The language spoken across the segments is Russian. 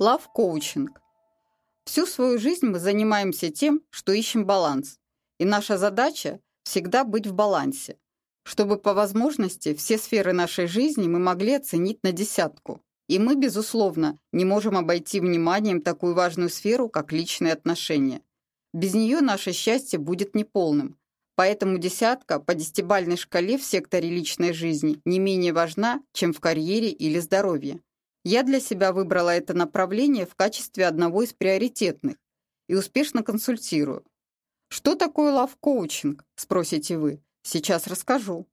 Лав-коучинг. Всю свою жизнь мы занимаемся тем, что ищем баланс. И наша задача – всегда быть в балансе, чтобы по возможности все сферы нашей жизни мы могли оценить на десятку. И мы, безусловно, не можем обойти вниманием такую важную сферу, как личные отношения. Без нее наше счастье будет неполным. Поэтому десятка по десятибальной шкале в секторе личной жизни не менее важна, чем в карьере или здоровье. Я для себя выбрала это направление в качестве одного из приоритетных и успешно консультирую. Что такое лав-коучинг, спросите вы? Сейчас расскажу.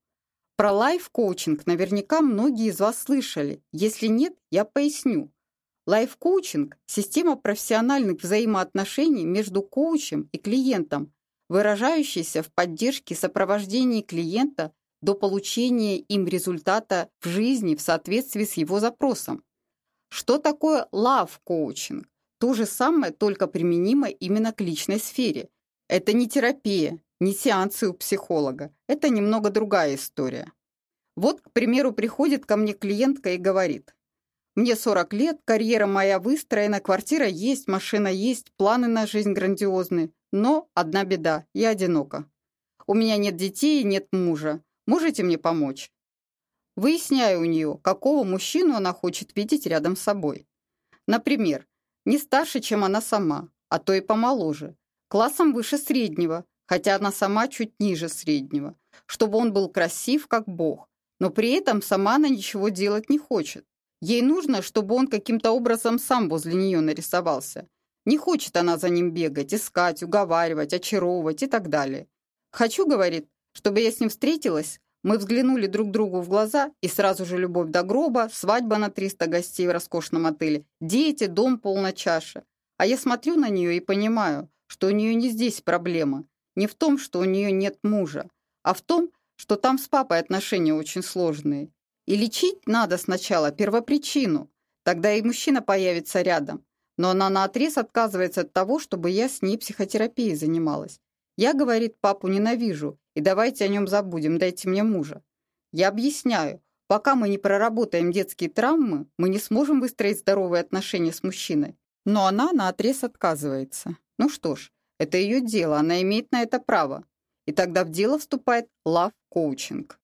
Про лайф-коучинг наверняка многие из вас слышали. Если нет, я поясню. Лайф-коучинг – система профессиональных взаимоотношений между коучем и клиентом, выражающаяся в поддержке сопровождении клиента до получения им результата в жизни в соответствии с его запросом. Что такое love-коучинг? То же самое, только применимо именно к личной сфере. Это не терапия, не сеансы у психолога. Это немного другая история. Вот, к примеру, приходит ко мне клиентка и говорит, «Мне 40 лет, карьера моя выстроена, квартира есть, машина есть, планы на жизнь грандиозные, но одна беда, я одинока. У меня нет детей, нет мужа. Можете мне помочь?» Выясняю у нее, какого мужчину она хочет видеть рядом с собой. Например, не старше, чем она сама, а то и помоложе, классом выше среднего, хотя она сама чуть ниже среднего, чтобы он был красив, как бог, но при этом сама она ничего делать не хочет. Ей нужно, чтобы он каким-то образом сам возле нее нарисовался. Не хочет она за ним бегать, искать, уговаривать, очаровывать и так далее. «Хочу, — говорит, — чтобы я с ним встретилась, мы взглянули друг другу в глаза, и сразу же любовь до гроба, свадьба на 300 гостей в роскошном отеле, дети, дом полна чаша. А я смотрю на нее и понимаю, что у нее не здесь проблема. Не в том, что у нее нет мужа, а в том, что там с папой отношения очень сложные. И лечить надо сначала первопричину, тогда и мужчина появится рядом. Но она наотрез отказывается от того, чтобы я с ней психотерапией занималась. Я, говорит, папу ненавижу, и давайте о нем забудем, дайте мне мужа. Я объясняю, пока мы не проработаем детские травмы, мы не сможем выстроить здоровые отношения с мужчиной. Но она наотрез отказывается. Ну что ж, это ее дело, она имеет на это право. И тогда в дело вступает лав-коучинг.